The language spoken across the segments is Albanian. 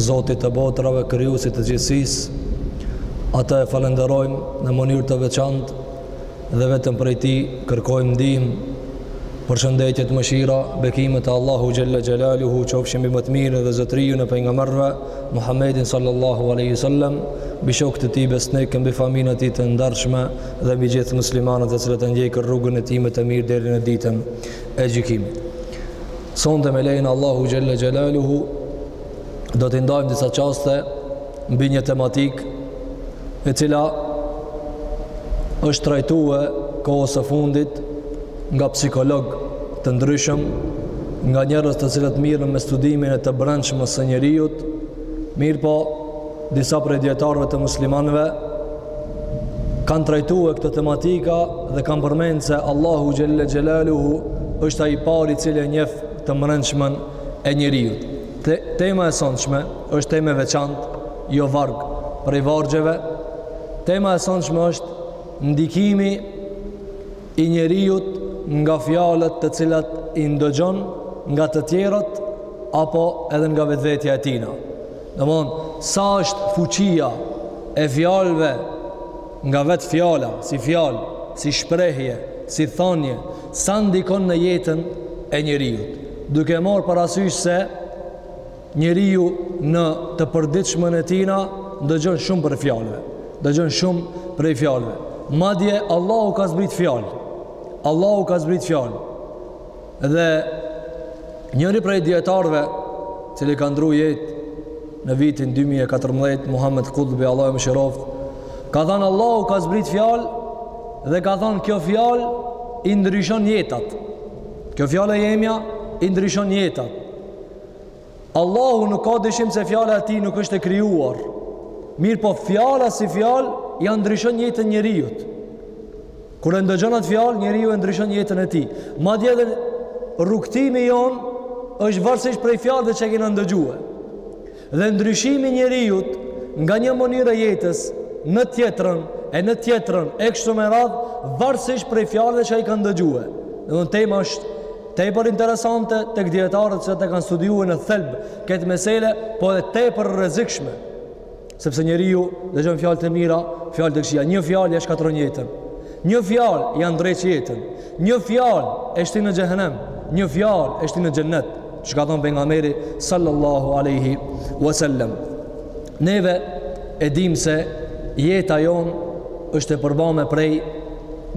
Zotit të botërave, krijuesit të gjithësisë, atë e falënderojmë në mënyrë të veçantë dhe vetëm prej tij kërkojmë ndihmë. Përshëndetjet, mëshira, bekimet e Allahut xhelle xhelaluhu qofshin mbi më të mirin dhe zotëriun e pejgamberëve, Muhammedin sallallahu alejhi ve sellem, mbi shokët e tij besnikë, mbi familjen e tij të ndarshme dhe mbi gjithë muslimanët të cilët e ndjekin rrugën e tij më të mirë deri në ditën e gjykimit. Sonte me lejen e Allahut xhelle xhelaluhu do t'i ndajmë disa qaste mbi një tematikë e cila është trajtue kohës së fundit nga psikologë të ndryshëm nga njerëz të cilët merren me studimin e të brendshmes së njeriut mirëpo disa prej dijetarëve të muslimanëve kanë trajtue këto tematika dhe kanë përmend se Allahu xhelle xhelaluhu është ai i pari i cili e njef të mrendshmen e njeriut. Te, tema e sontshme është temë e veçantë, jo varg prej vargjeve. Tema e sontshme është ndikimi i njeriut nga fjalët të cilat i ndëgjon nga të tjerët apo edhe nga vetvetja e tina. Domethënë sa është fuqia e fjalëve nga vetë fjala, si fjalë, si shprehje, si thënie, sa ndikon në jetën e njeriut. Duke marrë parasysh se njeriu në të përditshmen e tina ndëgjon shumë prej fjalëve, ndëgjon shumë prej fjalëve. Madje Allahu ka zbrit fjalë. Allahu ka zbrit fjalë. Dhe njëri prej dijetarëve i cili ka ndrru jetë në vitin 2014, Muhammed Kutbi, Allahu e mëshiroftë, ka thënë Allahu ka zbrit fjalë dhe ka thënë kjo fjalë i ndryshon jetat. Kjo fjalë e jemja i ndryshon jetat. Allahu nuk ka dyshim se fjala e tij nuk është e krijuar. Mirëpo fjala si fjalë ja ndryshon jetën njeriut. Kur e ndëgjon atë fjalë, njeriu e ndryshon jetën e tij. Madje edhe rrugëtimi jonë është varësisht prej fjalëve që i kena ndëgjue. Dhe ndryshimi i njeriut nga një mënyrë e jetës në tjetrën e në tjetrën e kështu me radhë varësisht prej fjalëve që ai ka ndëgjue. Domethënë tema është Tepër interesante tek dijetarët që e kanë studiue në thelb këtë mesele, po edhe tepër e rrezikshme. Sepse njeriu dëgjon fjalë të mira, fjalë të këqija, një fjalë ja shkatërron jetën. Një fjalë ja ndreq jetën. Një fjalë e shtin në xhehenem, një fjalë e shtin në xhennet. Siç ka thanë pejgamberi sallallahu alejhi ve sellem. Neve e dimë se jeta jonë është e përbame prej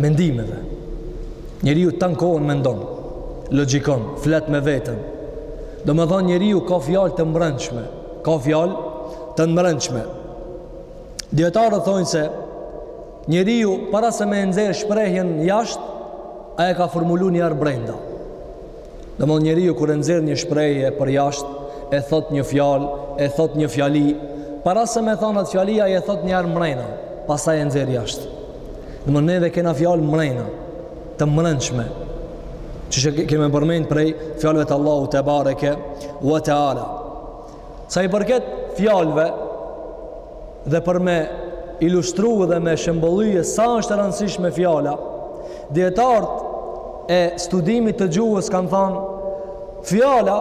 mendimeve. Njeriu tan kohën mendon, logjikon, flet me veten. Do me thonë njeriu ka fjalë të mbrendshme, ka fjalë të mbrendshme. Dijetarët thonë se njeriu para se me e nxjerr shprehjen jashtë, ai e ka formulu një herë brenda. Do me thonë njeriu kur e nxjerr një shprehje për jashtë, e thot një fjalë, e thot një fjali, para se me thonë atë fjali, ai e thot një herë mrena, pastaj e nxjerr jashtë. Domethonë neve kena fjalë mrena, të mrendshme, që e kemi përmend prej fjalëve të Allahu tebareke ue teala. Sa i përket fjalëve dhe për me ilustru dhe me shembullu sa është e rëndësishme fjala, dijetarët e studimit të gjuhës kanë thanë, Fjala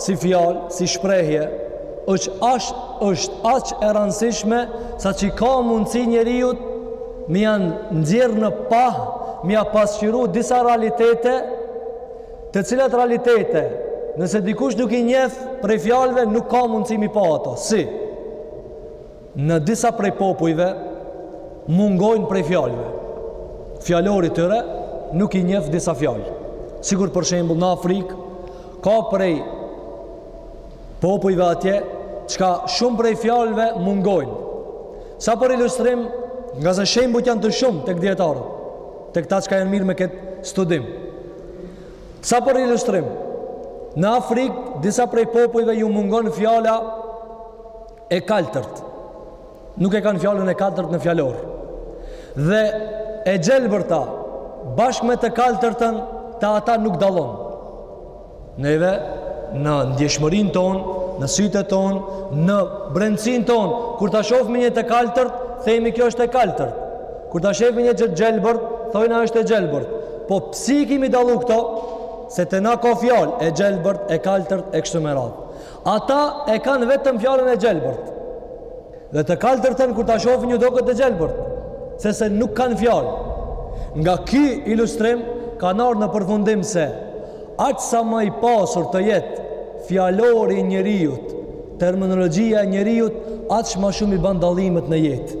si fjalë, si shprehje, është aq është aq e rëndësishme sa që ka mundësi njeriut me ia nxjerrë në pah, me ia pasqyru disa realitete, të cilat realitete, nëse dikush nuk i njef prej fjalëve, nuk ka mundësi me i pa ato. Si? Në disa prej popujve mungojnë prej fjalëve. Fjalori i tyre nuk i njef disa fjalë. Sikur për shembull në Afrikë ka prej popujve atje çka shumë prej fjalëve mungojnë. Sa për ilustrim, ngase shembujt janë të shumë tek dijetarët, tek ata çka janë marrë me këtë studim. Sa për ilustrim, në Afrikë disa prej popujve ju mungon fjala e kaltërt. Nuk e kanë fjalën e kaltërt në fjalor. Dhe e gjelbërta bashkë me të kaltërtën te ata nuk dallon. Neve në ndjeshmërinë tonë, në sytë tonë, në brendësinë tonë, kur ta shofmi një të kaltërt, themi kjo është e kaltërt. Kur ta shofmi një të gjelbërt, thojna është e gjelbërt. Po pse i kimi dallu këto? Se te na ka fjalë e gjelbërt, e kaltërt, e kështu me radhë. Ata e kanë vetëm fjalën e gjelbërt. Dhe të kaltërtën kur ta shohin ju duket e gjelbërt, sepse nuk kanë fjalë. Nga ky ilustrim kanë ardhur në përfundim se aq sa ma i pasur të jetë fjalori i njeriut, terminologjia e njeriut aq ma shumë i ban dallimet në jetë.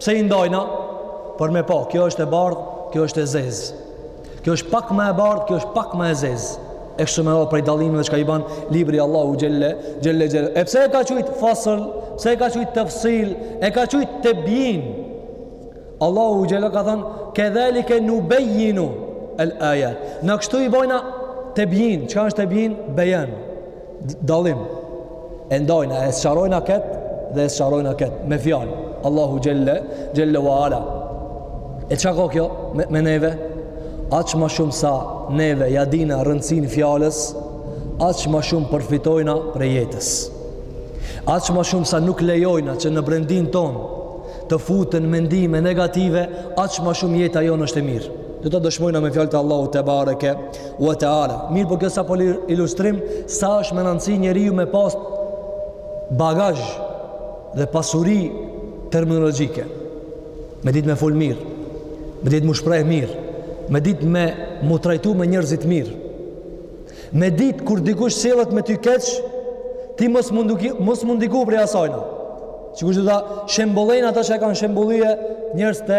Pse i ndajna? Për me pa, kjo është e bardhë, kjo është e zezë. Kjo është pak ma e bardhë, kjo është pak ma e zezë. E kështu me radhë prej dallimeve çka i ban libri i Allahut Xhelle Xhelle. E pse e ka qujt fasl, pse e ka qujt tefsil, e ka qujt tebjin. Allahu Xhelle ka thonë, kedhalike nubejjinu el ajat. Na kështu i bojna tebjin, çka është tebjin? Bejen. dallim e ndajna e sqarojna kët dhe e sqarojna kët me fjalë Allahu xhelle xhelle wa ala e çka ka kjo me, me neve aq ma shumë sa neve ja dina rëndësinë fjalës aq ma shumë përfitojna prej jetës aq ma shumë sa nuk lejojna që në brendinë tonë të futen mendime negative aq ma shumë jeta jonë është e mirë do ta dëshmojna me fjalët e Allahut tebareke Wa ta'ala. Mirëpo kjo sa për ilustrim, sa është me rëndësi njeriu me pas bagazh dhe pasuri terminologjike. Me ditë me fol mirë, me ditë m'u shpreh mirë, me ditë me m'u trajtu me njerëzit mirë. Me ditë kur dikush sillet me ty keq, ti mos m'u ndu mos m'u ndiku prej asajna. Sikur do ta shembullojnë ata që e kanë shembullue njerëz të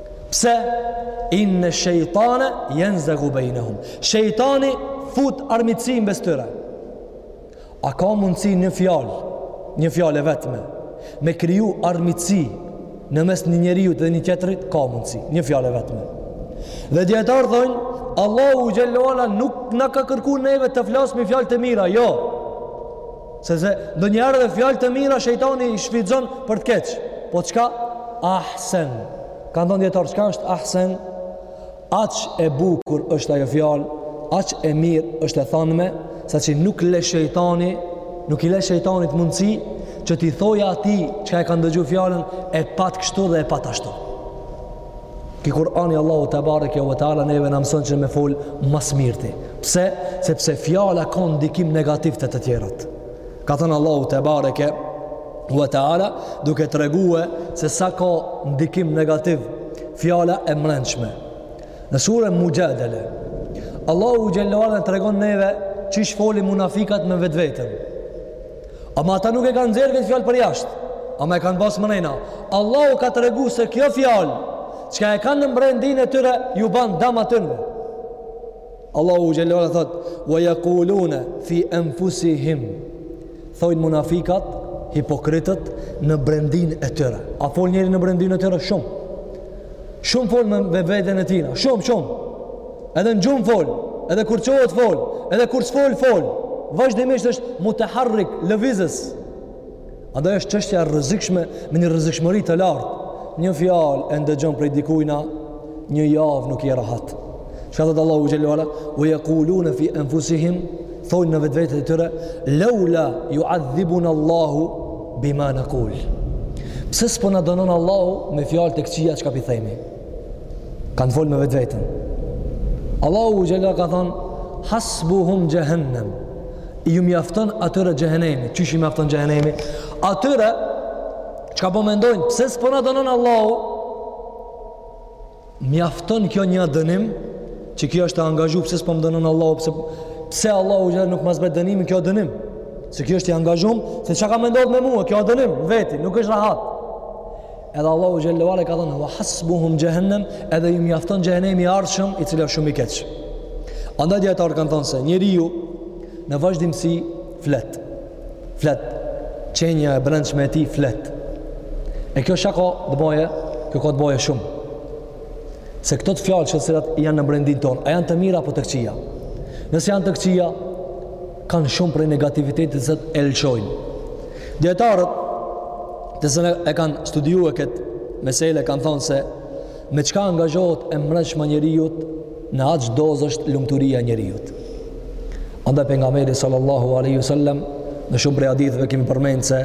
Pse? Inne shejtane jenzegu bejnehum. Shejtani fut armitësi në mes tyre. A ka mundësi një fjalë, një fjalë e vetme, me kriju armitësi në mes një njeriut dhe një tjetrit, ka mundësi, një fjalë e vetme. Dhe dijetarët thojnë, Allahu xhelle wa ala nuk na ka kërku neve të flasmi fjalë të mira, jo. Sepse ndonjëherë edhe fjalë të mira shejtani i shfrytëzon për të keq. Po çka? Ahsen. Kanë thonë dijetarët, çka është ahsen? Aq e bukur është ajo fjalë, aq e mirë është e thanëme, saqë nuk le shejtani, nuk i le shejtanit mundësi që t'i thojë atij çka e ka ndëgju fjalën e pat kështu dhe e pat ashtu. Ky Kur'ani Allahu tebareke ve teala neve na mëson që me fol ma s'mirti. Pse? Sepse fjala ka ndikim negativ te të tjerët. Ka thënë Allahu tebareke ve teala duke tregue se sa ka ndikim negativ fjala e mbrendshme. Në surën Muxhadele Allahu xhelle wa ala na tregon neve qysh folin munafikat me vetveten. Ama ata nuk e kanë nxjerrë këtë fjalë për jashtë. Ama e kanë pas mrena. Allahu ka tregu se kjo fjalë, çka e kanë në mbrendinë e tyre, ju ban dam atynve. Allahu xhelle wa ala thotë, wa jekulune fi enfusihim. Thojnë munafikat, hipokritët, në brendinë e tyre. A fol njeri në brendinë e tyre? Shumë. Shumë fol me veten e tina. Shumë, shumë. Edhe në gjumë fol, edhe kur çohet fol, edhe kur s'fol fol. Vazhdimisht është mutaharrik, lëvizës. Andaj është çështja e rrezikshme me një rrezikshmëri të lartë. Një fjalë e ndëgjon prej dikujna, një javë nuk je rahat. Çka thotë Allahu xhelle wa ala? Wa yaquluna fi anfusihim thonë në vetvetet e tyre, leula juadhibuna Allahu bima nekul. Pse s'po na dënon Allahu me fjalë të këqija çka pi thejmi? Kanë folë me vetveten. Allahu xhelle ve ala ka thonë, hasbuhum xhehennem, ju mjafton atyre xhehenemi, që i mjafton xhehenemi, atyre, çka po mendojnë, pse s'po na dënon Allahu, mjafton kjo një dënim, që ky është i angazhum, pse s'po m'dënon Allahu, pse, pse Allahu nuk ma zbret dënimin, kjo a dënim, se ky është i angazhum, se çka ka me ndodh me mua, kjo a dënim, veti, nuk është rahat, Edhe Allahu xhelle ve ala ka thënë wa hasbuhum jahannam, edhe ju mjafton xhehenemi i ardhshëm, i cili është shumë i keq. Andaj dijetarët kanë thënë se njeriu në vazhdimësi flet. Flet qenia e brendshme e tij flet. E kjo çka ka të bëjë, kjo ka të bëjë shumë. Se këto fjalët që të cilat janë në brendinë tonë, a janë të mira apo të këqija? Nëse janë të këqija, kanë shumë prej negativitetit që e lëshojnë. Dijetarët të cilët e kanë studiu këtë mesele kanë thonë se me çka angazhohet e mrendshmja e njeriut në aq dozë është lumturia e njeriut. Andaj Pejgamberi sallallahu aleyhi sallem në shumë prej haditheve kemi përmend se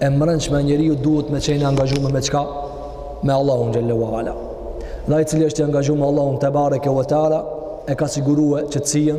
e mrendshmja e njeriut duhet me qenë e angazhume me çka me Allahun xhelle wa ala. Dhe ai i cili është i angazhum me Allahun tebarake wa teala e ka siguru qetë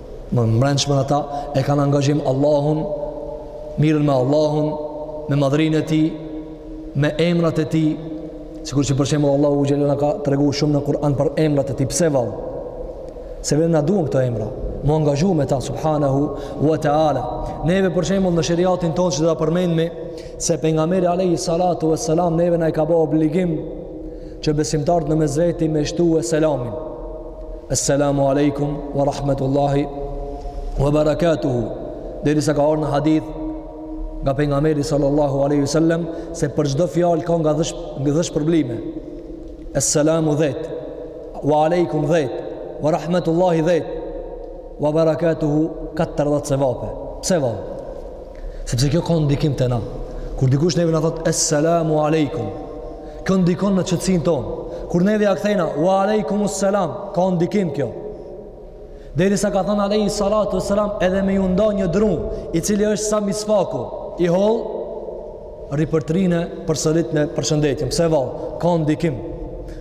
Në mbrendshmen ata e kanë angazhim Allahun, mirren me Allahun, me madhërinë e tij, me emrat e tij, sikur që për shembull Allahu xhelle ve ala ka tregu shumë në Kur'an për emrat e tij, pse vallë? Se neve na duhen këto emra, m'u angazhu me ta, subhanahu, wa ta'ala. Neve për shembull në sheriatin tonë që ta përmendmi, se Pejgamberi alejhi salatu ve selam, neve na i ka bo obligim që besimtarët në mes veti me shtu selamin. Esselamu alaikum wa rahmetullahi wa barakatuhu Derisa ka ardh në hadith Nga Pejgamberi sallallahu aleyhi sallem Se për çdo fjalë ka nga dhjetë, nga dhjetë shpërblime Esselamu dhjetë Wa alaikum dhjetë Wa rahmetullahi dhjetë Wa barakatuhu Katërdhjetë sevape Pse vallë? Sepse kjo ka ndikim te na Kur dikush neve na thotë Esselamu alaikum Kjo ndikon në qetësinë tonë. Kur neve ia kthejmë, u alejkum u selam, ka ndikim kjo. Derisa ka thënë alejhi salatu u selam, edhe me ju nda një dru, i cili është sa misfaku, i hollë, ripërtërini përsëri përshëndetjen. Pse vallë, ka ndikim.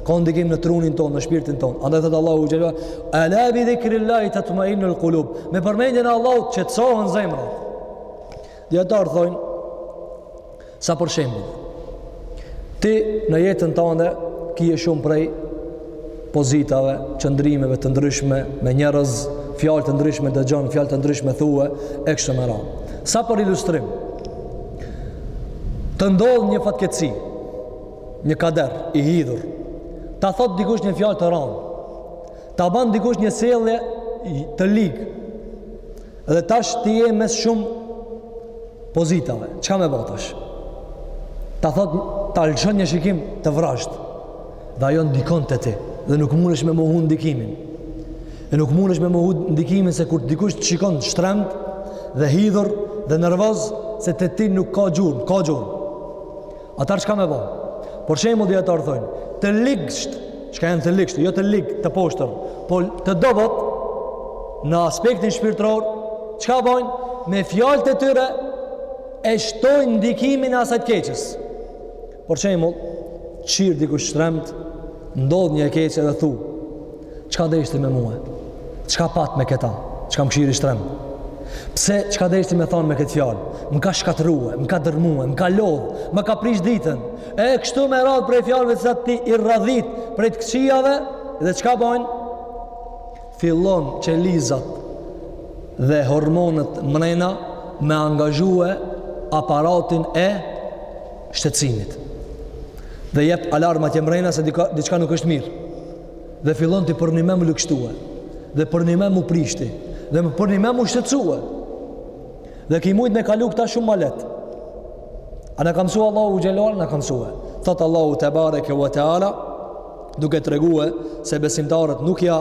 Ka ndikim në trunin tonë, në shpirtin tonë. Andaj thotë Allahu xhelle ve ala, ela bi dhikrilahi tatmeinul kulub. Me përmendjen e Allahut qetësohen zemrat. Dijetarët thojnë, sa për shembull, ti në jetën tande, kije shumë prej pozitave, qëndrimeve të ndryshme, me njerëz, fjallë të ndryshme dëgjon, fjallë të ndryshme thue, e kështu me radhë. Sa për ilustrim, të ndodh një fatkeqësi, një kader, i hidhur, ta thotë dikush një fjalë të randë, Ta ban dikush një sjellje të ligë. Dhe tash ti je mes shumë pozitave. Çka me bo tash? Ta thotë ta lëshon një shikim të vrazhdë. Dhe ajo ndikon te ti dhe nuk mundesh me mohu ndikimin. E nuk mundesh me mohu ndikimin se kur dikush të shikon shtremt dhe hidhur dhe nervoz se te ti nuk ka gjurmë, ka gjurmë. Atëherë çka me bo? Për shembull dijetarët thojnë, të ligsht, çka janë të ligsht, jo të lig, të poshtër, po të dobët në aspektin shpirtëror, çka bojnë? Me fjalët e tyre e shtojnë ndikimin e asaj të keqes. Për shembull, kqyr dikush shtremt, ndodh një e keqe dhe thu, Çka deshti me mua? Çka pat me këta? Çka më kqyri shtremt? Pse çka deshti me thanë me këtë fjalë? Më ka shkatërrua, më ka dërrmua, më ka lodh, më ka prish ditën. E kështu me radhë prej fjalëve që ti i radhit prej të këqijave dhe çka bën? Fillon qelizat dhe hormonet mrena me angazhue aparatin e shqetësimit. Dhe jep alarmat që mrena se diçka nuk është mirë. dhe fillon ti përnime m'u ligshtue dhe përnime m'u prish ti dhe përnime m'u shqetësue dhe ki mujtë me e kalu këta shumë ma leht na ka msue Allahu xhele ve ala na ka msue thotë Allahu tebareke ve teala duke tregue se besimtarët nuk ja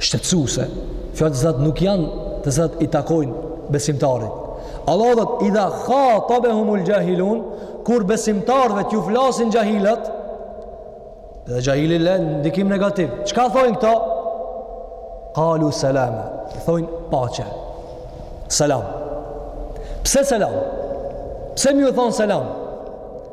shqetësuese, fjalë të cilat nuk janë të cilat i takojnë besimtarit. Allahu thotë idha khatabehumul xhahilun, kur besimtarve t'ju flasin xhahilat, edhe xhahili len ndikim negativ, çka thojnë këta? Kalu selama, thojnë paqe, selam. Pse selam? Pse me ju thonë selam?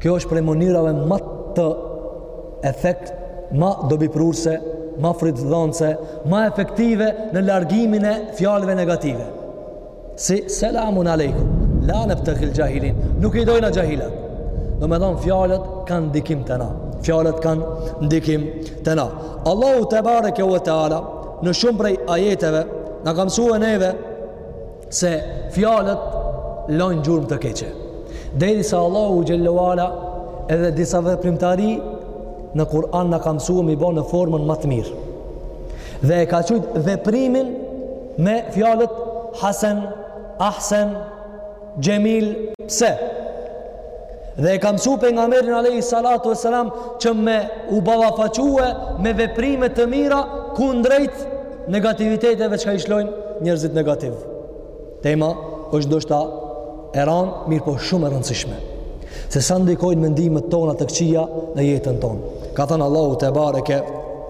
Kjo është prej mënyrave ma të efekt, ma dobiprurëse, ma frytdhonëse, ma efektive në largimin e fjalëve negative. Si selamun alejkum, la nebtegil xhahilin, nuk i dojna xhahilat. Domethonë fjalët kanë ndikim te na. Fjalët kanë ndikim te na. Allahu tebareke ue teala, në shumë prej ajeteve, na ka msue neve, se fjalët lojnë gjurmë të këqe. Derisa Allahu xhelle ve ala edhe disa veprimtari në Kur'an na ka msue me i bo në formën ma të mirë. Dhe e ka qujt veprimin me fjalët Hasen, Ahsen, Xhemil, pse Dhe e ka msu pejgamberin alejhi salatu ve selam që me u ballafaque me veprime të mira kundrejt negativiteteve çka i lshojnë njerëzit negativë. Tema është ndoshta e ranë, mirëpo shumë e rëndësishme. Se sa ndikojnë mendimet tona të këqija në jetën tonë. Ka thënë Allahu tebareke,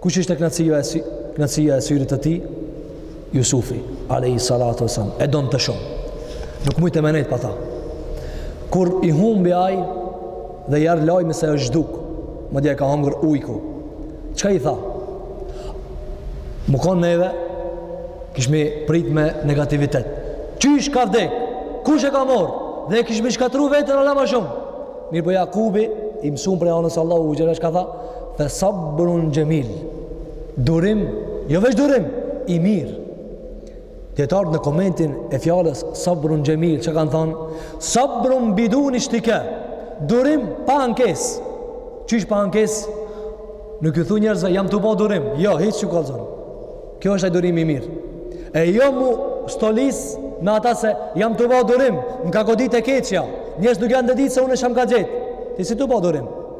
Kush ishte knaqësia e, si, knaqësia e syrit të tij? Jusufi, alejhi salatu ve selam, e donte shumë. Nuk mujte me nejt pa ta. Kur i humbi ai dhe i erdh lajmi se është zhduk, madje e ka hongër ujku, çka i tha? Me konë neve, kishmi prit me negativitet. Qysh ka vdek? Kush e ka marrë? Dhe e kishmi shkatrru veten hala ma shumë. Mirëpo Jakubi, i mësum prej anës Allahut xhelle, çka tha, fe sabrun xhemil durim jo veç durim i mirë dijetarët në komentin e fjalës sabrun xhemil çka kanë thonë sabrun biduni shtika durim pa ankesë qysh pa ankesë nuk ju thu njerëzve jam tu ba durim jo hiq s'u kallzon kjo është ai durim i mirë e jo mu stolis me ata se jam tu ba durim më ka godit e keqja njerëz nuk jan dit se unë çka m'ka gjet ti je tu ba durim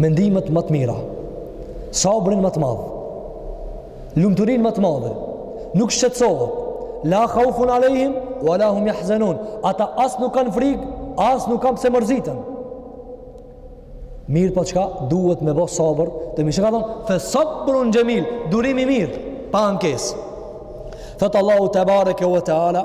Mendimet ma të mira, sabrin ma të madh, lumturinë ma të madhe, nuk shqetësohet. La khaufun alejhim wa la hum yahzanun. Ata as nuk kanë frikë, as nuk kanë pse mërziten. Mirëpo çka duhet me bo sabër, demek çka thonë, fe sabrun xhemil, durim i mirë, pa ankesë. Thot Allahu tebareke ve teala,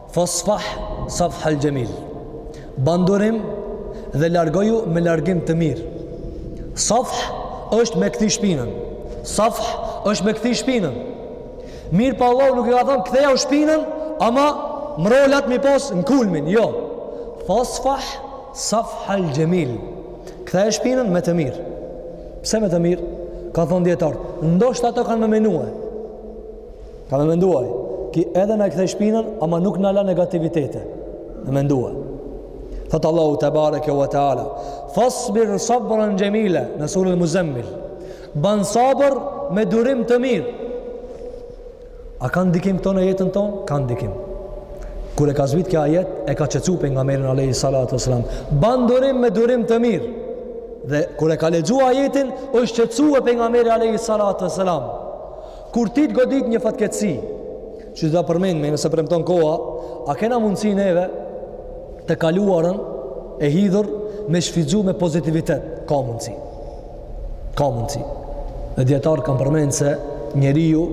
Fasfah safhal xhemil. Ban durim dhe largoju me largim të mirë. Safh është me kthi shpinën. Safh është me kthi shpinën. Mirëpo Allahu nuk i ka thonë kthejau shpinën, ama mrolat mi pas nkulmin, jo. Fasfah safhal xhemil. Ktheje shpinën me të mirë. Pse me të mirë? Kanë thonë dijetarët, ndoshta ato kanë me menue. Ka me mendue, ky edhe na e kthej shpinën, ama nuk na la negativitete. Me mendue. Thotë Allahu tebareke ve teala. Fasbir sabren xhemila, në surën muzemmil. Ban sabër me durim të mirë. A kanë ndikim këto në jetën tonë? Kanë ndikim. Kur e ka zbrit ky ajet, e ka qetsu pejgamberin alejhi salatu selam. Ban durim me durim të mirë. Dhe kur e ka lexue ajetin, është qetsu pejgamberi alejhi salatu selam. Kur ty të godit një fatkeqësi, që do ta përmendim nëse premton koha, a kena mundësi neve të kaluarën e hidhur me shfrytzu me pozitivitet? Ka mundësi. Ka mundësi. Dhe dijetarët kanë përmend se njeriu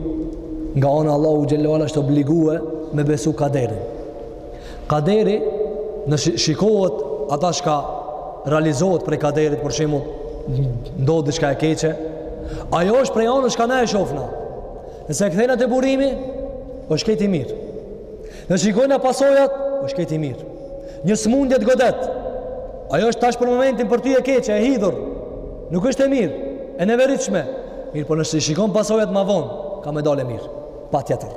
nga ana e Allahut xhele ve ala është obligue me besu kaderin. Kaderi në shikohet ata shka realizohet prej kaderit për shembull ndodh diçka e keqe ajo është prej anë shka ne e shofna nëse e kthejna te burimi është krejt i mirë në shikojna pasojat është krejt i mirë një smundje t'godet ajo është tash për momentin për ty e keqe e hidhur nuk është e mirë e neveritshme mirëpo nëse shikon pasojat ma vonë ka me dal e mirë patjetër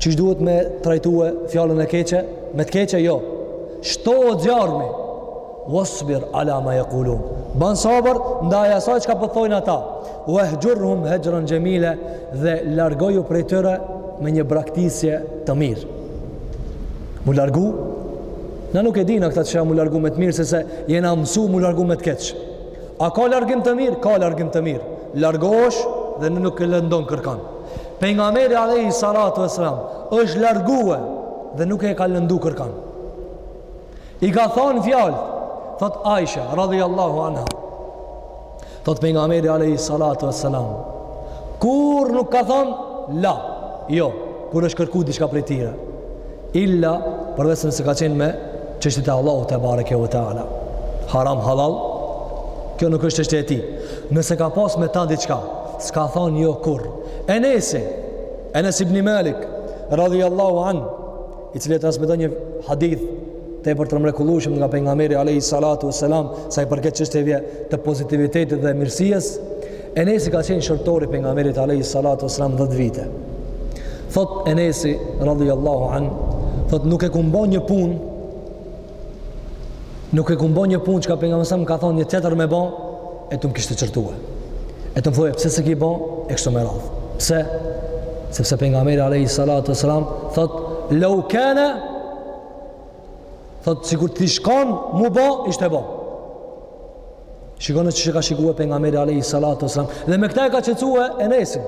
Qysh duhet me trajtue fjalën e keqe? Me të keqe jo. Shtohet zjarmi. Wasbir ala ma yaqulun. Ban sabër ndaj asaj çka po thonë ata. Wahjurhum hajran jamila dhe largoju prej tyre me një braktisje të mirë. Mu largu? Na nuk e dina këta çka mu largu me të mirë sepse jena mësu mu largu me të keq. A ka largim të mirë? Ka largim të mirë. Largohesh dhe nuk e lëndon kërkan. Pejgamberi alejhi salatu ves selam është largue dhe nuk e ka lëndu kërkan. I ka thonë fjalë, thot Aisha radhiyallahu anha. Thot pejgamberi alejhi salatu ves selam, kurr nuk ka thonë la, jo, kur është kërku diçka prej tij. Illa përveç nëse ka qenë me çështjet e Allahut tebareke ve teala. Haram halal, kjo nuk është çështje e tij. Nëse ka pas me ta diçka, s'ka thonë jo kurr. Enesi, Enes ibn Malik radhiyallahu an, i cili transmeton një hadith tepër të mrekullueshëm nga pejgamberi alayhi salatu wasalam, sa i përket çështjeve të pozitivitetit dhe mirësisë, Enesi ka qenë shërbtor i pejgamberit alayhi salatu wasalam 10 vite. Thot Enesi radhiyallahu an, thot nuk e kum bo një punë nuk e kum bo një punë çka pejgamberi alayhi salam më ka thonë një tjetër me bë, e të më kishte qërtua. E të më thoje pse s'e ke bë, e kështu me radhë. Pse? Sepse pejgamberi alayhi salatu wasalam thot law kana thot sikur t'ish kon mu bë, ishte bë. Shikone qysh ka shikua pejgamberi alayhi salatu wasalam. Dhe me këta e ka qëtësua Enesin.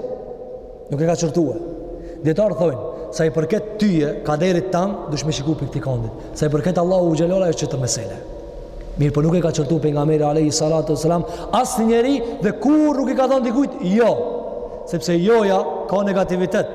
Nuk e ka qërtua. Dijetarët thojnë, sa i përket tyje, kaderit tam, duhesh me shiku prej këtij kondit. Sa i përket Allahut xhele ve ala është tjetër mesele. Mirëpo nuk e ka qërtu pejgamberi alayhi salatu wasalam asnjë njeri dhe kurr nuk i ka thonë dikujt, jo. Sepse joja ka negativitet.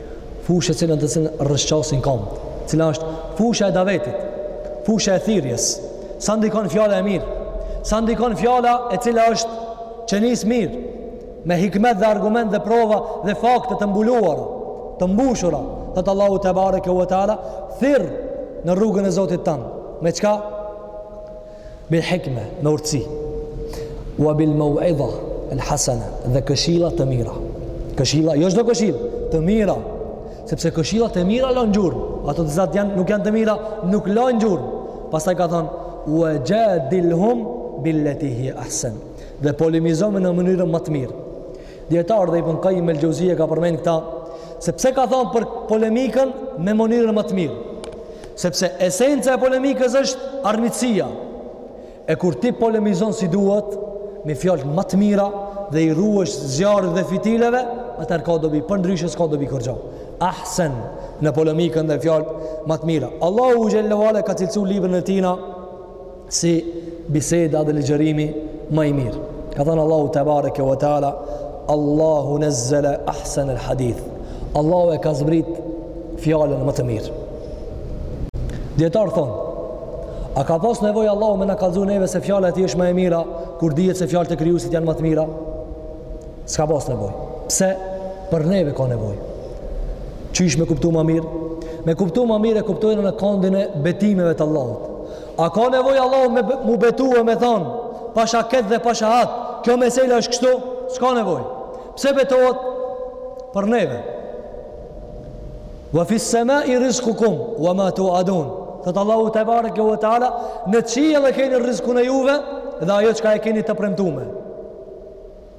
fushë e cila në të cilën rrëshqasin komt, cila është fusha e davetit, fusha e thirrjes. Sa ndikon fjala e mirë? Sa ndikon fjala e cila është qëndisë mirë me hikmet dhe argument dhe prova dhe fakte të mbuluara, të mbushura, thot Allahu te bareke u teala, thirr në rrugën e Zotit tand. Me çka? Bil hikme, me urtësi. Wa bil mau'idha al hasana, dhe këshilla të mira. Këshilla, jo çdo këshillë, të mira. Sepse këshillat e mira lanë gjurmë. Ato të cilat janë nuk janë të mira, nuk lanë gjurmë. Pastaj ka thon wa jadilhum billati hije ahsan. Dhe polemizo me mënyrën ma të mirë. Dijetar dhe Ibn Qayyim el-Jauziye ka përmend këta se pse ka than për polemikën me mënyrën më të mirë. Sepse esenca e polemikës është armiqësia. E kur ti polemizon si duhet, me fjalë më të mira dhe i ruhesh zjarrit dhe fitileve, atëherë ka dobi, përndryshe s'ka dobi kurrë. Ahsen në polemikën dhe fjalë më të mira. Allahu xhel-le ue ala ka cilësu librin e tina si biseda dhe ligjërimi ma i mirë. Ka thanë Allahu te bareke ve teala, Allahu nazzala ahsan al hadith. Allahu e ka zbrit fjalën ma të mirë. Dijetarët thon, a ka pas nevojë Allahu me na kallzu neve se fjala e tij është ma e mira kur dihet se fjalët e krijuesit janë ma të mira? S'ka pas nevojë. Pse? Për neve ka nevojë? Qysh me kuptu ma mirë? Me kuptu ma mirë e kuptojmë në kandin e betimeve të Allahut. A ka nevojë Allahu m'u betu e me thonë, pasha ketë dhe pasha atë, kjo mesele është kështu, s'ka nevojë. Pse betohet? Për neve. Wa fis-semai rizkukum, wa ma tuadun. Thotë Allahu tebareke ve teala, në qiell e keni rizkun e juve, dhe ajo çka e keni të premtume.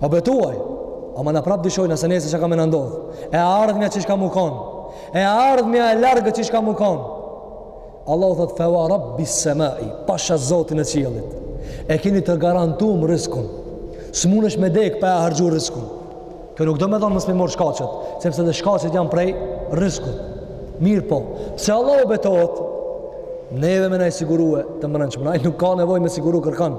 O betu Ai, ama na prap dyshojna se nesër çka ka me na ndodh. E ardhmja qysh ka m'u kon. E ardhmja e largët qysh ka m'u kon. Allahu thot fa wa rabbi samai, pasha Zotin e qiellit. E keni të garantum rriskun. S'mundesh me dek pa e harxhu rriskun. Kjo nuk do me thonë mos me i marrë shkaqet, sepse dhe shkaqet janë prej rriskut. Mirëpo, pse Allahu betohet, neve me na i siguru të mrendshmen, Ai nuk ka nevoj me siguru kërkan.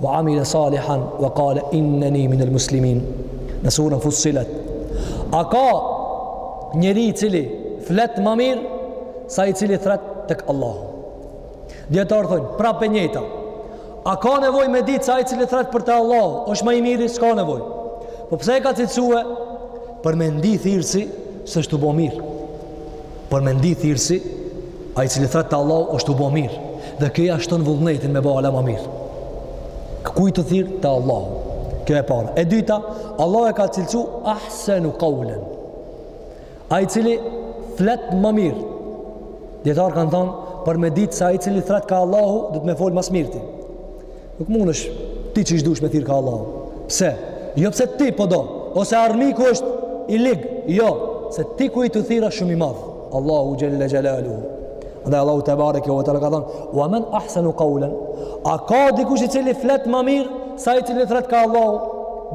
wa amila salihan wa qala innani min al muslimin në surën fussilet a ka njeri i cili flet më mirë se ai i cili thret tek Allahu dijetarët thonë prap e njëjta a ka nevoj me ditë se ai i cili thret për te Allahu është ma i miri s'ka nevoj po pse e ka cilësue për me ndi thirrësi se është tu bo mirë Për me ndi thirrsi, ai i cili thret te Allahu është tu bo mirë dhe kjo ja shton vullnetin me bo hala ma mirë. Ku je tu thirr? Te Allahu. Kjo e para. E dyta, Allahu e ka cilësu ahsanu qawlan. Ai i cili flet ma mirë. Dijetarët kanë thonë për me ditë se ai i cili thret ka Allahu duhet me fol ma së mirti. Nuk mundesh ti qysh dush me thirr ka Allahu. Pse? Jo pse ti po do, ose armiku është i lig. Jo, se ti ku je tu thirr a shumë i madh. Allahu xhelle xhelaluhu. Dhe Allahu tebareke ve teala ka thonë: "Wa man ahsanu qawlan?" A ka dikush i cili flet ma mirë se ai i cili thret ka Allahu?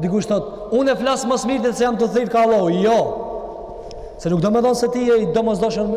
Dikush thot, "Unë flas ma së mirti se jam tu thirr ka Allahu." Jo. Se nuk domethonë se ti je i domosdoshëm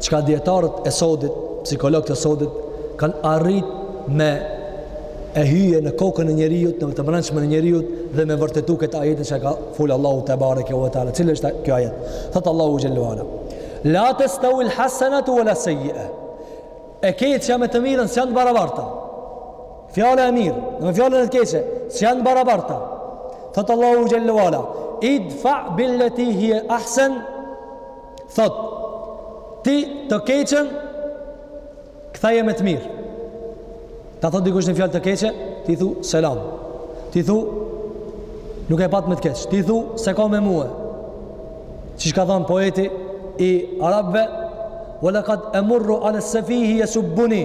Çka dijetarët e sodit, psikologët e sodit, kanë arrit me hyje në kokën e njeriut, në të mrendshmen e njeriut, dhe me vërtetu këtë ajetin që ka fol Allahu tebareke ve teala. Cila është kjo ajet? Thotë Allahu xhelle ve ala. La testevil hasenetu ve les-sejjie. E keqja me të mirën s'janë të barabarta. Fjale e mirë, në me fjale në të keqe, së janë të barabarta. Thotë Allahu xhelle ve ala. Idfa bil-leti hije ahsen, Thot, ti të keqen, kthaje me të mirë. Ta thot dikush një fjalë të keqe, ti thu selam. Ti thu, nuk e pat me të keq. Ti thu, s'e ka me mue. Siç ka thonë poeti i arabve, ve lekad emurru ales-sefihi jesubbuni.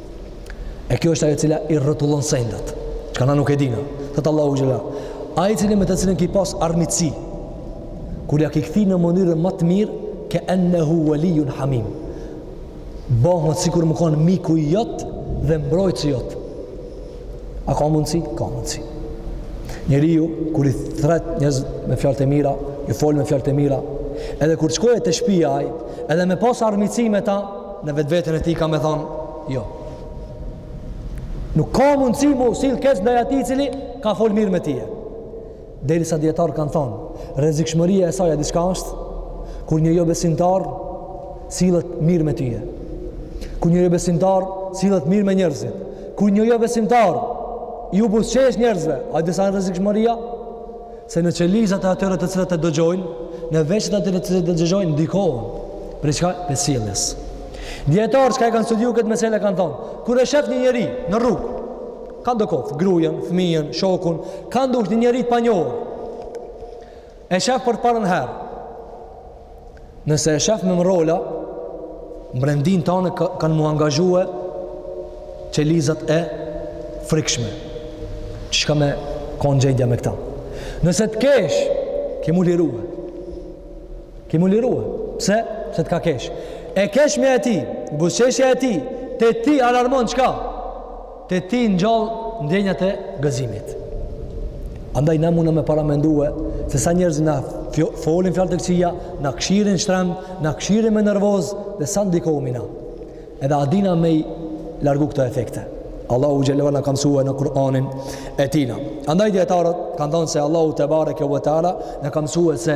E kjo është ajo cila i rrotullon sendet. Çka na nuk e dina. Thotë Allahu xhelle. Ai i cili me të cilin ki pas armiqsi, kur ja ki kthy në mënyrën ma të mirë, ke ennehu velijun hamim. Bohet sikur me konë miku i jot dhe mbrojtësi jot. A ka mundësi? Ka mundësi. Njeriu, kur i thret njerëz me fjalë të mira, i fol me fjalë të mira, edhe kur shkon te shpija ai, edhe me pas armiqsi me ta, Në vetveten e tij ka me thonë, jo. Nuk ka mundësi mu sill keq ndaj atij i cili ka fol mirë me tije. Derisa dijetarët kanë thonë, rrezikshmëria e saj a di çka është, kur një jo besimtar, sillet mirë me tije. Kur një jo besimtar, sillet mirë me njerëzit. Kur një jo besimtar, ju buzqesh njerëzve, a di sa a rrezikshmëria, Se në qelizat e atyre të cilët e dëgjojnë, në veshët e atyre të cilët e dëgjojnë, ndikohen prej çka? Prej sjelljes. Dijetarët çka e kanë studiu këtë mesele kanë thonë, kur e shef një njeri në rrugë, kando koftë, grujen, fmijen, shokun, kando, një njeri të panjohun, e shef për të parën herë, nëse e shef me mrrola mbrenda tana kanë mu angazhue qelizat e frikshme që s'ka me konë gjendja me këta nëse të kesh ki m'u lirue ki m'u lirue pse? pse të ka kesh e keshmja e tij buzëqeshja e tij te ti alarmon çka? Te ti ngjall ndjenjat e gëzimit. Andaj na mundemi me paramendue se sa njerëz na folin fjalë të këqija, na kshyrin shtrembët, na kshyrin me nervoz dhe sa ndikohemi na. Edhe a dina me i largu këto efekte. Allahu Xhelle ve Ala na ka msue në Kur'anin e tijna. Andaj dijetarët kanë thonë se Allahu Tebareke ve Teala na ka msue se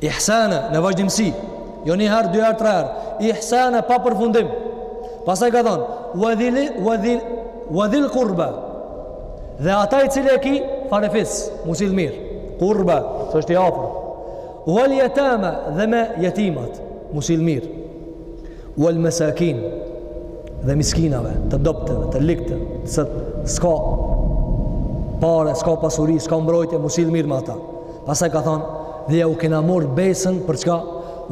Ihsana në vazhdimësi, jo një herë, dy herë, tre herë. Ihsana pa përfundim. Pastaj ka thënë, "Wa dhil wa dhil wa dhil qurba." Dhe ata i cili e ki farefis, m'u sill mirë. Qurba, se është i afër. Wal yatama dhe me jetimat, m'u sill mirë. Wal masakin dhe miskinave, të dobëtve, të ligëve, se s'ka pare, s'ka pasuri, s'ka mbrojtje, m'u sill mirë me ata. Pastaj ka thënë, dhe jau kena marr besën për çka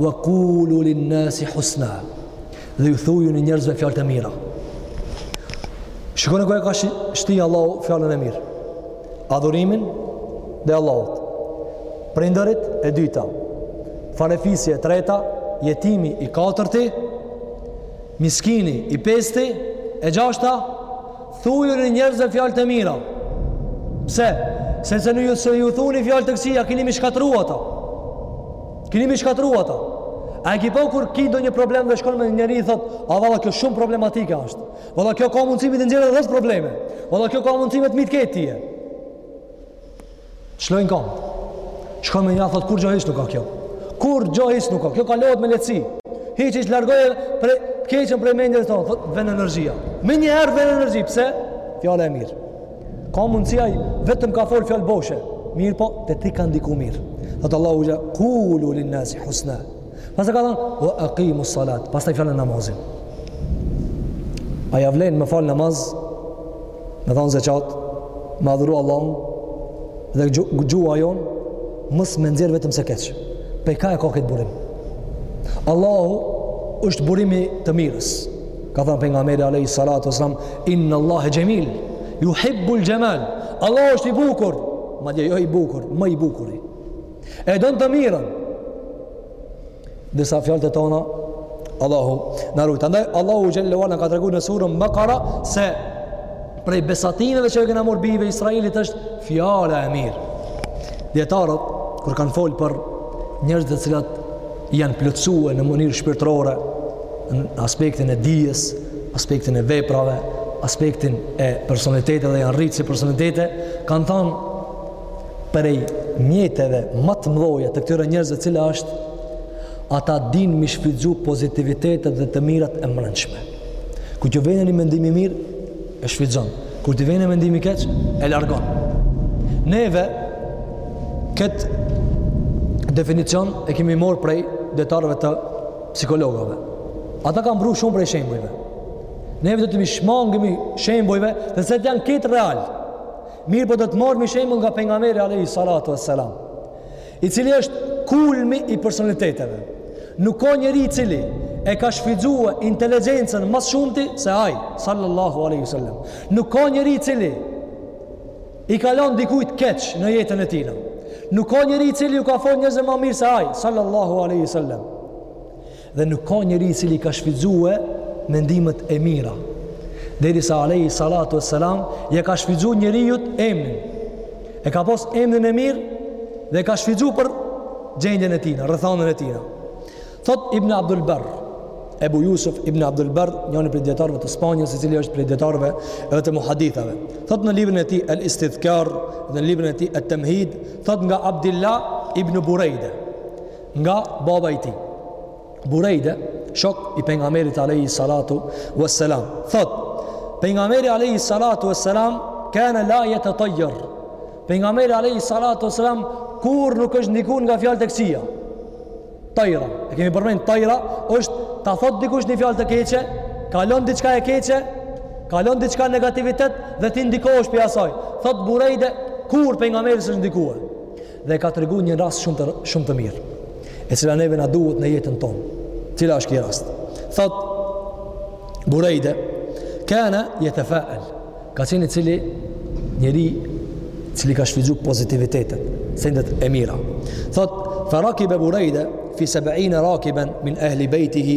wa qulu lin nasi husna. Dhe ju thujuni njerëzve fjalë të mira. Shikoni kur e ka shti Allahu fjalën e mirë. adhurimin dhe Allahut. Prindërit e dyta, farefisi e treta, jetimi i katërti, miskini i pesti, e gjashta, thujuni njerëzve fjalë të mira. Pse? Se nëse ju, se ju thuni fjalë të këqija, kini m'i shkatrru ata. Kini m'i shkatrru ata. A e ki pa kur ki ndonjë problem dhe shkon me njeri thot, a vala kjo shumë problematike ashtë. Valla kjo ka mundësi me të nxjerrë edhe probleme. Valla kjo ka mundësi me të mitë ketë tije. T'lshojnë kamt. Shkon me nja, thot, kurgjo hiç nuk ka kjo. Kurgjo hiç nuk ka. Kjo ka lodhë me lehtësi. Hiqë ishtë largoje pre, të keqën prej mendje dhe thonë, thot, vjen energjia. Menjëherë vjen energji, pse? Fjala e mirë. Ka mundësi ai vetëm ka folë fjalë boshe. Mirëpo, te ti ka ndiku mirë. Thot, Allahu gja, kulu lin nasi husna. Pastaj ka thënë wa aqimu salat, pastaj falne namazin. A ia vlen me fal namaz? Me dhënë zekat, me adhuru Allahun dhe gjuha jonë mos me nxjerr vetëm se keq. Pre ka e ka këtë burim. Allahu është burimi i të mirës. Ka thënë Pejgamberi alayhi salatu wasalam inna Allaha jamil yuhibbul jamal. Allahu është i bukur, madje jo i bukur, më i bukuri. E don të mirën. Disa fjalët e tona Allahu na rujt. Andaj Allahu xhelle ue ala ka tregu në surën Bakara se prej besatimeve që e kanë marrë bijve Israelit është fjala e mirë. Dijetarët kur kanë fol për njerëz të cilat janë plotësuar në mënyrë shpirtërore në aspektin e dijes, aspektin e veprave, aspektin e personalitetit dhe janë rritë si personalitete, kanë thënë prej mjeteve më të mëdha të këtyre njerëzve cila është ata din mi shfrytzu pozitivitetet dhe të mirat e mbrendshme. Kur të vjen një mendim i mirë, e shfrytëzon. Kur të vjen një mendim i keq, e largon. Neve kët definicion e kemi marrë prej dijetarëve të psikologëve. Ata kanë pru shumë prej shembujve. Neve do të mi shmangemi shembujve, sepse janë këtë real. Mirëpo do të marrmi shembull nga pejgamberi alejhi salatu ue selam, i cili është kulmi i personaliteteve. Nuk ka njeri i cili e ka shfrytzue inteligjencën ma s'shumti se aj, sallallahu alejhi ue selem. Nuk ka njeri i cili i ka lanë dikujt keq në jetën e tina. Nuk ka njeri i cili ju ka thonë njerëzve ma mirë se aj, sallallahu alejhi ue selem. Dhe nuk ka njeri i cili ka shfrytzue mendimet e mira. Derisa alejhi salatu ue selam ja ka shfrytzu njeriut emnin. E ka pos emnin e mirë dhe e ka shfrytzu për gjendjen e tina, rrethanën e tina. Thot Ibn Abdul Barr, Ebu Jusuf Ibn Abdul Barr, njëni prej dijetarëve të Spanjës, i cili është prej dijetarëve edhe të muhadithave. Thot në librin e tij El Istidhkar dhe në librin e tij El Temhid, thot nga Abdillah Ibn Burejde. nga baba i tij. Burejde, shok i pejgamberit alayhi salatu wassalam, thot: Pejgamberi alayhi salatu wassalam kane la jetetajer. Pejgamberi alayhi salatu wassalam kurrë nuk është ndikuar nga fjalët e këqija. Tajra, e kemi përmend tajra është ta thot dikush një fjalë të keqe, kalon diçka e keqe, kalon diçka negativitet dhe ti ndikohesh prej asaj. Thot Burejde, kurrë pejgamberi s'është ndikuar. Dhe e ka tregu një rast shumë të shumë të mirë, e cila neve na duhet në jetën tonë. Cila është ky rast? Thot Burejde, kane jetefael. Ka qenë i cili njeri i cili ka shfrytzu pozitivitetet, sendet e mira. Thot, fe rakibe Burejde fi seb'ine rakiben min ehli bejtihi,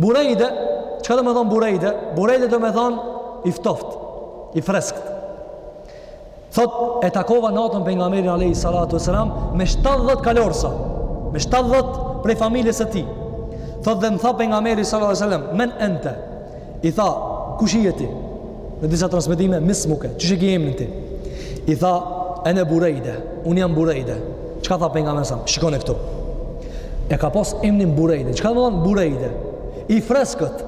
Burejde, çka do me thonë burejde? Burejde do me thonë i ftoft, i freskt. Thot, e takova natën pejgamberin alejhi salatu ue selam me 70 kalorësa, me 70 prej familjes së tij. Thot dhe më tha pejgamberi salallahu alejhi ue selem, men ente, i tha, kush je ti? Në disa transmetime mesmuke, qysh e ke emnin ti? I tha Ene Burejde, unë jam Burejde. Çka tha pejgamberi alejhi selam? Shikoni këtu. E ka pas emnin Burejde. Çka me thonë Burejde? I freskët.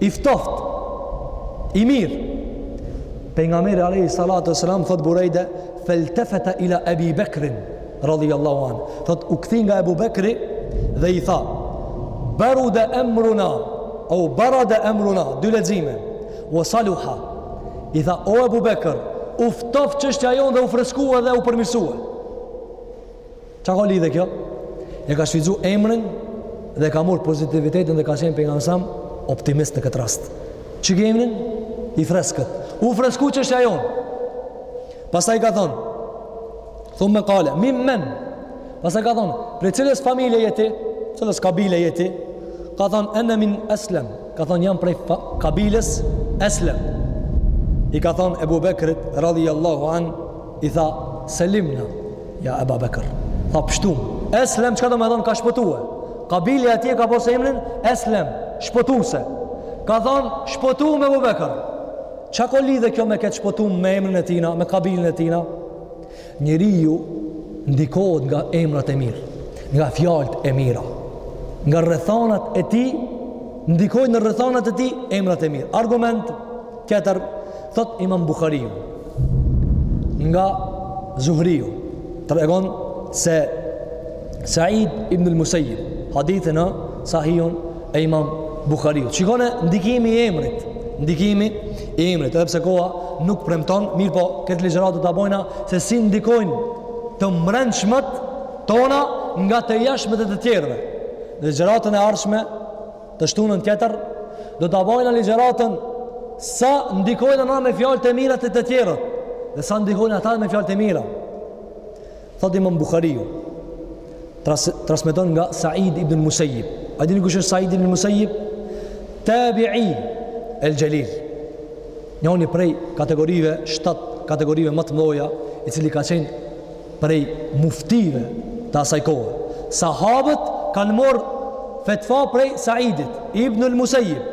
I ftoft. I mirë. Pejgamberi alayhi salatu wasalam thot Burejde, "Faltafata ila Abi Bakrin." radhiyallahu anhu thot u kthi nga Abu Bekri dhe i tha baruda amruna au barada amruna dy lexime wa saluha i tha o Abu Bekr u ftof çështja jonë dhe u fresku dhe u përmirësua çka ka lidhje kjo e ka shfrytzu emrin dhe ka murr pozitivitetin dhe ka qenë pejgamberi alejhi selam optimist në këtë rast qysh e ke emrin i freskët u fresku çështja jonë pastaj i ka thonë Thumme kale, mimmen. Pasaj i ka thonë, prej cilës familje je ti, cilës kabile je ti, ka thonë, ene min eslem, ka thonë, jam prej kabiles eslem. I ka thonë, Ebu Bekrit, radhi Allahu anhu, i tha, selimna, ja Eba Bekr, tha pshtum, eslem, çka do me thonë, ka shpëtue. Kabilja e tij e ka pas emrin, eslem, shpëtuse. Ka thonë, shpëtum Ebu Bekr. Ça ka lidhe kjo me këtë shpëtum me emrin e tina, me kabilin e tina? Njeriu ndikohet nga emrat e mirë, nga fjalët e mira, nga rrethanat e tij, ndikohet në rrethanat e tij emrat e mirë. Argument tjetër thot Imam Buhariu nga Zuhriu tregon se Said ibn al-Musayyib hadithi në Sahihun e Imam Buhariut. Shikone ndikimi i emrit, ndikimi i emrit, edhe pse koha nuk premton, mirëpo këtë ligjëratë do ta bojna se si ndikojnë të mrendshmet tona nga të jashtmet e të tjerëve. Në ligjëratën e ardhshme të shtunën tjetër, do ta bojna ligjëratën sa ndikojna na me fjalët e mira te të tjerët dhe sa ndikojnë ata me fjalët e mira. Thot Imam Buhariu, transmeton nga Said ibn Musayyib. A dini kush është Said ibn Musayyib? Tabi'i El Jalil. Njoni prej kategorive 7 kategorive ma të mdhoja, i cili ka qenë prej muftive të asaj kohe. Sahabët kanë marrë fetva prej Saidit ibn al-Musayyib.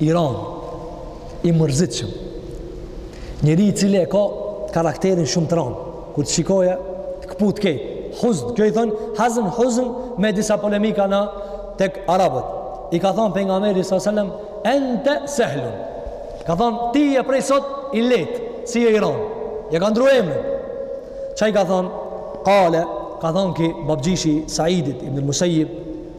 I ran, i mërzitshëm. Njeri i cili e ka karakterin shumë të ranë. Kur të shikojë, të këput krejt. Huzn, kjo i thonë, hazn, huzn, me disa polemika në tek arabët. I ka thonë pejgamberi alejhi selam, ente sehlun. Ka thonë, ti je prej sot i letë, s'je i ran. Ia ka ndrru emrin. Ça i ka thonë? Kale, ka thonë ky babgjyshi i Saidit, ibn al-Musejib,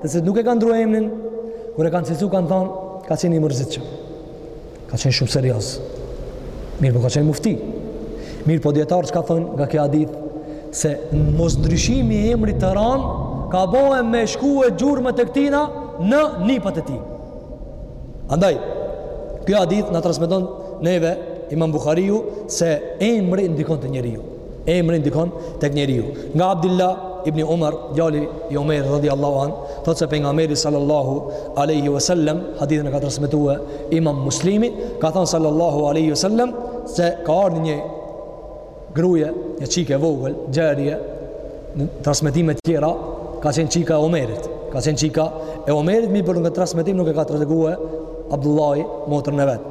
Të cilët nuk e kanë ndrrue emnin, kur e kanë cilësu kanë thonë, ka qenë i mërzitshëm. Ka qenë shumë serioz. Mirëpo ka qenë mufti. Mirëpo dijetarët çka thonë nga kjo hadith, se mosndryshimi i emrit të ranë, ka bo edhe me shkue gjurmët e këtina në nipat e tij. Andaj, kjo hadith na transmeton neve imam Buhariu, se emri ndikon te njeriu. Emri ndikon tek njeriu. Nga Abdullah ibn Umar, djali i Omerit radhiyallahu an, thotë se pejgamberi sallallahu alaihi wasallam, hadithin e ka transmetuar Imam Muslimi, ka thanë sallallahu alaihi wasallam se ka ardhur një gruje, një çikë e vogël, xharije, në transmetime të tjera ka qenë çika e Omerit, ka qenë çika e Omerit, mirëpo në transmetim nuk e ka tregue Abdullahi motrën e vet.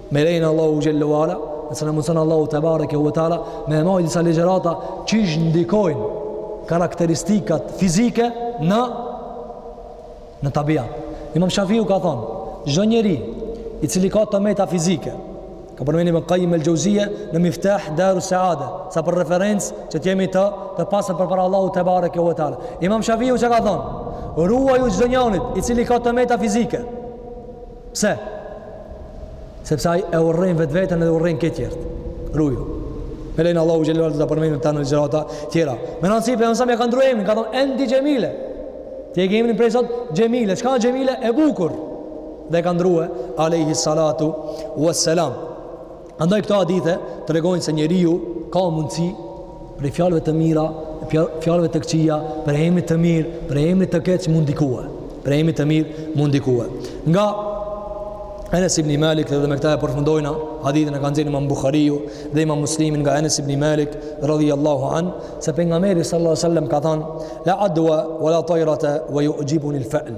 Me lejen e Allahut xhel-le ue ala, nëse na mundëson Allahu tebareke ve teala, me i majt disa ligjërata qysh ndikojnë karakteristikat fizike në në tabiat. Imam Shafiu ka thonë, çdo njeri i cili ka të meta fizike, e ka përmend Ibn Kajim el-Xhevzije në Miftah Daru Seade, sa për referencë që t'jemi të, të pastër përpara Allahut tebareke ve teala. Imam Shafiu çka ka thonë, ruaju çdo njanit i cili ka të meta fizike, Pse? Sepse ai e urren vetveten dhe urren të tjerët. Ruju. Me lejen e Allahut xhel-le ue ala ta përmendim në ligjërata tjera. Me thanë se pejgamberi ia ka ndrue emrin, ka thonë Enti Xhemile. Ti e ke emrin prej sot Xhemile. Çka Xhemile? E bukur. Dhe e ka ndrue, alejhi salatu ue selam. Andaj këto hadithe tregojnë se njeriu ka mundësi prej fjalëve të mira, fjalëve të këqija, prej emrit të mirë, prej emrit të keq me u ndikue. Prej emrit të mirë me u ndikue. Nga Enes ibn Malik dhe me këta e përfundojna hadithin e kanë nxjerrë Imam Buhariu dhe Imam Muslimi nga Enes ibn Malik radhiyallahu an se pejgamberi sallallahu alaihi wasallam ka thënë la adwa wala tayrata wa yujibuni al-fa'l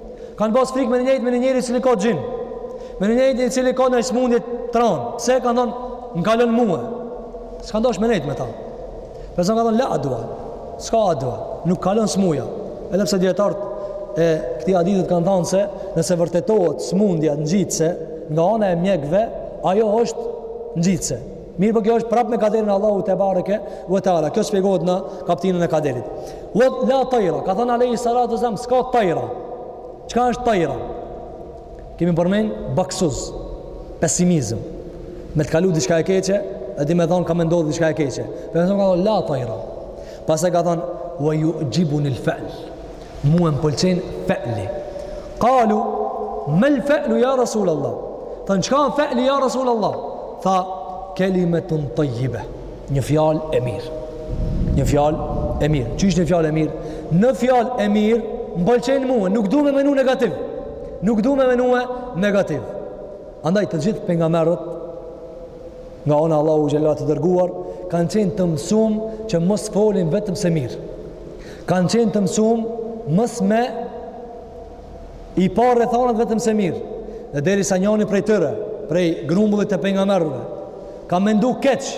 Kanë pas frikë me nejt me një njeri i cili ka xhin. Me një njeri i cili ka ndonjë smundje t'ron. Pse kanë thonë, më kalon mua. S'kanë dasht me nejt me ta. Për sa ka thonë la adua. S'ka adua, nuk kalon smuja. Edhe pse dijetarët e këtij hadithit kanë thënë se nëse vërtetohet smundja ngjitëse nga ana e mjekëve, ajo është ngjitëse. Mirëpo kjo është prapë me kaderin e Allahut tebareke ve teala. Kjo shpjegohet në kapitullin e kaderit. Wa la tayra, ka thënë alejhi salatu ue selam, s'ka tayra. Çka është tayra? Kemi përmend baksuz, pesimizëm. Me të kalu diçka e keqe, e ti me thonë ka me ndodh diçka e keqe. Për shembull, la tayra. Pastaj ka thënë wa yujibuni al-fa'l. Mua më pëlqen fe'li. Kalu, me l-fe'lu ja Rasul Allah. Tha çka asht fe'li ja Rasul Allah? Tha, kelimetun tajjibe. Një fjal e mirë. Një fjal e mirë. Ç'është një fjal e mirë? Një fjal e mirë, më pëlqen mua. Nuk du me menu negativ. Nuk du me menu negativ. Andaj të gjithë pengamerët, nga ana e Allahut xhel-le të dërguar, kanë qenë të mësum që mos folin vetëm se mirë. kanë qenë të mësum mos me i pa rrethanat vetëm se mirë dhe derisa njani prej tyre prej grumbullit të pengamerëve ka mendu keq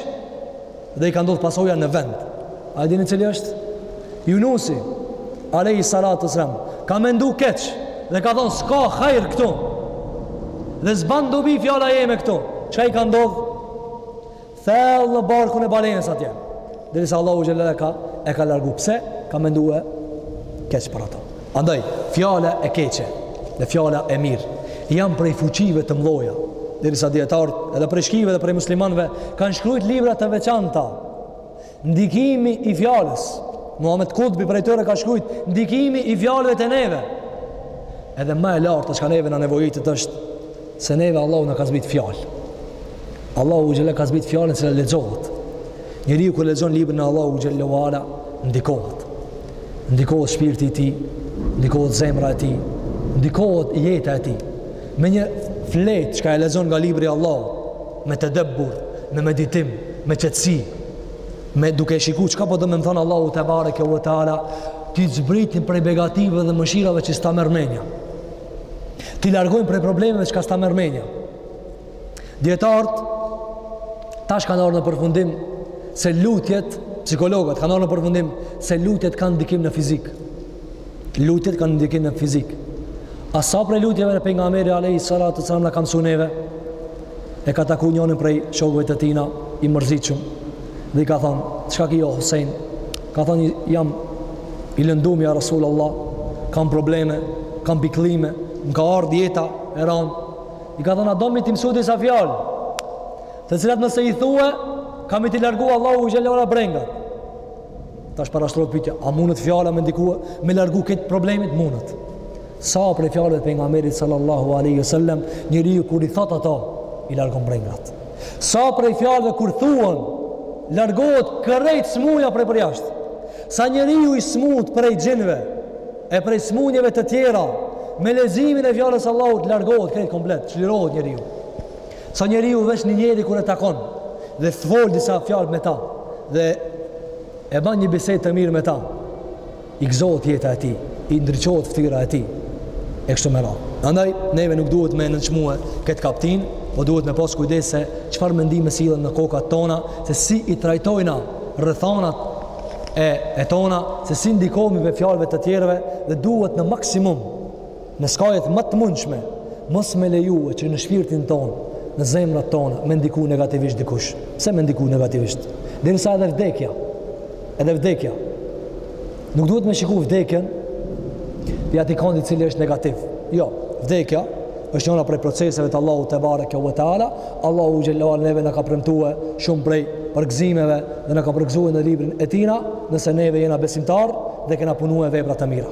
dhe i ka ndodhë pasoja në vend a e dini cili është Junusi alejhi salatu ue selam ka mendu keq dhe ka thonë s'ka hajrë këtu dhe s'ban dobi fjala jeme këtu çka i ka ndodhë Thellë në barkun e balenës atje. Derisa Allahu xhel-le ka e ka largu. Pse? Ka mendue keq për ata. Andaj fjala e keqe dhe fjala e mirë janë prej fuqive të mdhoja. Derisa dijetarët edhe prej shkive edhe prej muslimanëve kanë shkrujt libra të veçanta. Ndikimi i fjalës. Muhammed Kutbi prej tyre ka shkrujt, ndikimi i fjalëve te neve. Edhe ma e lartë, çka neve na nevojitet është, se neve Allahu na ka zbrit fjalë. Allahu xhel-le ka zbrit fjalën se le lexohet. Njeriu kur e lexon librin e Allahut xhel-le ue ala, ndikohet. Ndikohet shpirti i tij, ndikohet zemra e tij, ndikohet jeta e tij. Me një fletë çka e lexon nga libri i Allahut, me tedebbur, me meditim, me qetësi, me duke e shiku çka po don me thon Allahu tebareke ue teala, t'i zbritin prej begative dhe mëshirave që s'ta merr menja. T'i largojnë prej problemeve çka s'ta merr menja. Dijetarët tash kanë ardh në përfundim se lutjet psikologët kanë ardh në përfundim se lutjet kanë ndikim në fizik. Lutjet kanë ndikim në fizik. A sa prej lutjeve ne pengamberi alejhi salatu ue selam na ka msu neve? E ka taku njënin prej shokëve të tijna, i mërzitshëm, dhe i ka thonë, çka ki o Husein? Ka thonë, jam i lëndum, ja Rasul Allah, kam probleme, kam pikllime, më ka ardhë jeta e ranë. I ka thonë, a don me t'i mësu disa fjalë, të cilat nëse i thue, ka me t'i largu Allahu xhel-le ato brenga. Tash parashtrohet pytja, a munet fjala me ndikue, me largu këtë problem, munet. Sa prej fjalëve të pejgamberit sallallahu alaihi wasallam, njeriu kur i thot ato, i largon brengat. Sa prej fjalëve kur thuhen, largohet krejt smunja prej përjashtë. Sa njeriu i smut prej xhinëve e prej smunjeve të tjera, me leximin e fjalës Allahut largohet krejt komplet, çlirohet njeriu. Sa njeriu veç një njeri kur e takon dhe fol disa fjalë me ta dhe e ban një bisedë të mirë me ta, i gëzohet jeta e tij, i ndriçohet ftyra e tij e kështu me radhë. Andaj neve nuk duhet me nënçmue këtë kaptinë, po duhet me pas kujdes se çfarë mendime sillen në kokat tona, se si i trajtojmë rrethanat e tona, se si ndikohemi prej fjalëve të tjerëve dhe duhet në maksimum Në skajet më të mundshme, mos me lejue që në shpirtin tonë, në zemrat tona, me ndiku negativisht dikush. Pse me ndiku negativisht? Derisa edhe vdekja, edhe vdekja, nuk duhet me shiku vdekjen prej atij këndi cili është negativ. Jo, vdekja është njëra prej proceseve të Allahu tebareke ve teala, Allahu xhelle ve ala neve na ka premtue shumë prej përgëzimeve dhe na ka përgëzue në librin e tijna, nëse neve jena besimtarë dhe kena punue vepra të mira.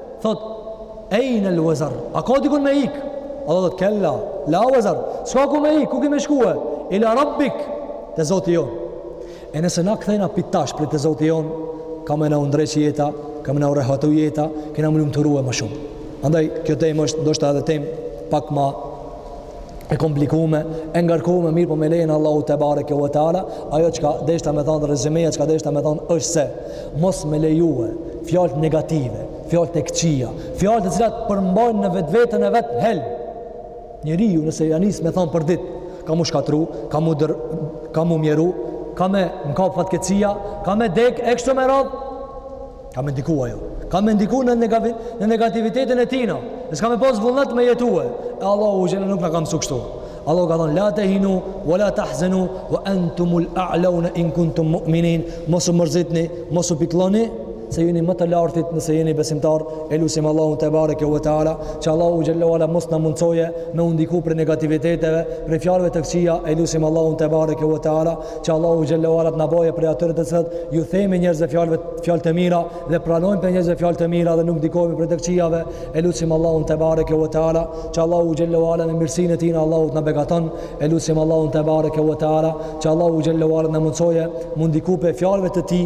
Thotë, ejnel vezer, a ka dikund me ik? Allahu thotë, kella, la vezer, s'ka ku me ik, ku ki me shkue? Ila rabbik, te Zoti jonë. E nëse na kthehna qitash prej te Zoti jonë, ka me na u ndreq jeta, ka me na u rehatu jeta, kena me lumturue më shumë. Andaj, kjo temë është, ndoshta edhe temë, pak ma e komplikume, e ngarkume, mirë po me lejen e Allahut tebareke ve teala, ajo çka deshta me thonë, rezymeja çka deshta me thonë, është se mos me lejue fjalët negative, fjalët e këqija, fjalët të cilat përmbajnë në vetveten e vet helm. Njeriu nëse ia nis me thonë për ditë, kam m'u shkatrru, kam m'u, dër, kam m'u mjeru, ka me m'kap fatkeqësia, kam me dek, e kështu me radhë, Ka me ndiku ajo. Ka me ndiku në, negavi, në negativitetin e tijna. E s'ka me pas vullnet me jetue. E Allahu xhelle nuk na ka mësu kështu. Allahu ka thonë, la tehinu, wa la tahzenu, wa entumul a'lau në in kuntum mu'minin, mos u mërzitni, mos u pikëlloni, se jeni më të lartit nëse jeni besimtarë e lusim Allahun tebareke u teala që Allahu xhelle ve ala mos na mundësojë me u ndiku prej negativiteteve prej fjalëve të këqija e lusim Allahun tebareke u teala që Allahu xhelle ve ala të na bëjë prej atyre të cilët ju themi njerëzve fjalë të mira dhe pranojmë prej njerëzve fjalë të mira dhe nuk ndikohemi prej të këqijave e lusim Allahun tebareke ve teala që Allahu xhelle ve ala me mirësinë e tijna Allahu të na begaton e lusim Allahun tebareke ve teala që Allahu xhelle ve ala t'na mundësojë m'u ndiku prej fjalëve të tij